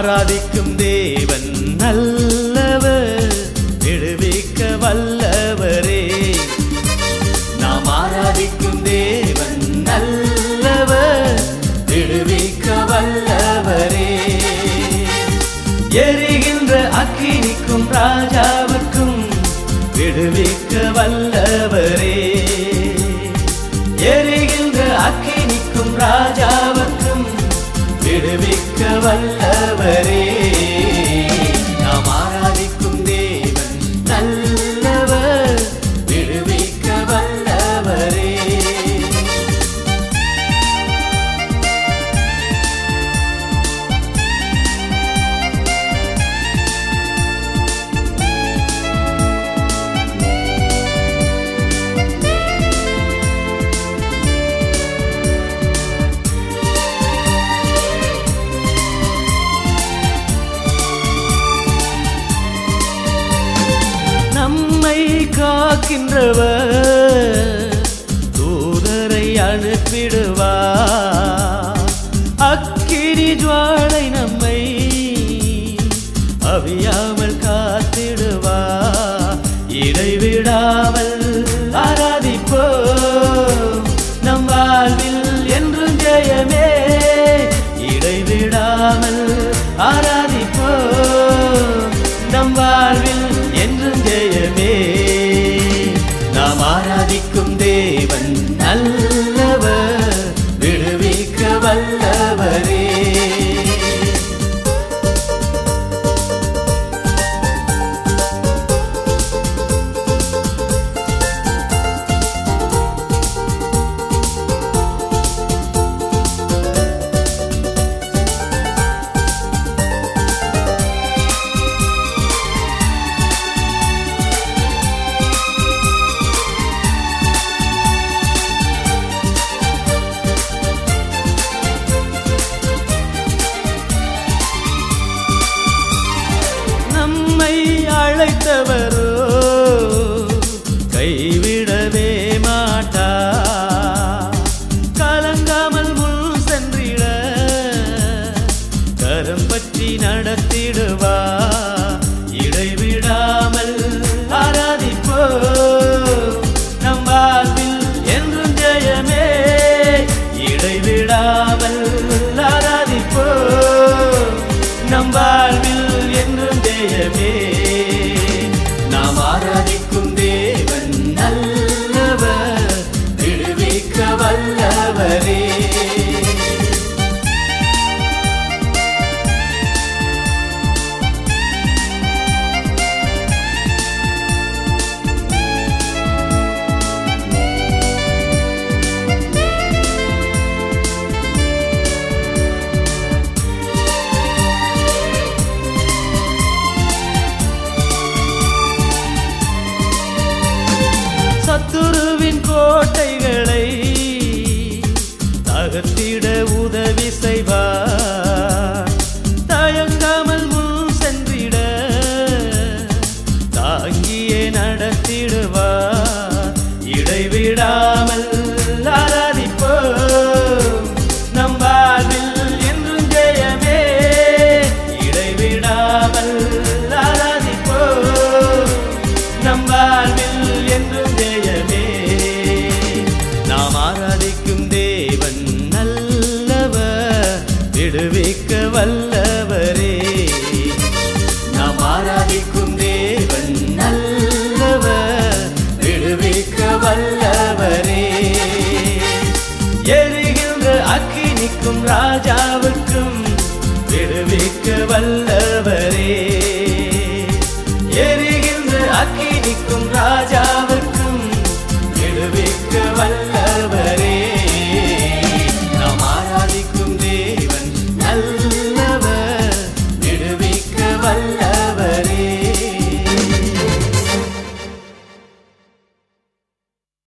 ஆராதிக்கும் தேவன் நல்லவர் விடுவிக்க வல்லவரே. நாம் ஆராதிக்கும் தேவன் நல்லவர் விடுவிக்க வல்லவரே. எரிகின்ற அக்கினிக்கும் ராஜாவுக்கும் விடுவிக்க வல்லவரே. எரிகின்ற அக்கினிக்கும் ராஜாவுக்கும் விடுவிக்க வல்லவரே. நாம் ஆராதிக்கும் தேவன் நல்ல நம்மை காக்கின்றவர். தூதரை அனுப்பிடுவார் அக்கிரி ஜுவாலை நம்மை அவியாமல் காத்திடுவார் இடைவிடாமல் ஆராதிப்போ. நம் வாழ்வில் என்றும் ஜெயமே. இடைவிடாமல் ஆராதிப்போ. நம் வாழ்வில் அழைத்தவரோ கைவிடவே மாட்டா வல்லவரே. நாம் ஆராதிக்கும் தேவன் நல்லவர் விடுவிக்க வல்லவரே. எரிகின்ற அக்கினிக்கும் ராஜாவுக்கும் விடுவிக்க வல்லவரே. எரிகின்ற அக்கினிக்கும் ராஜாவுக்கும்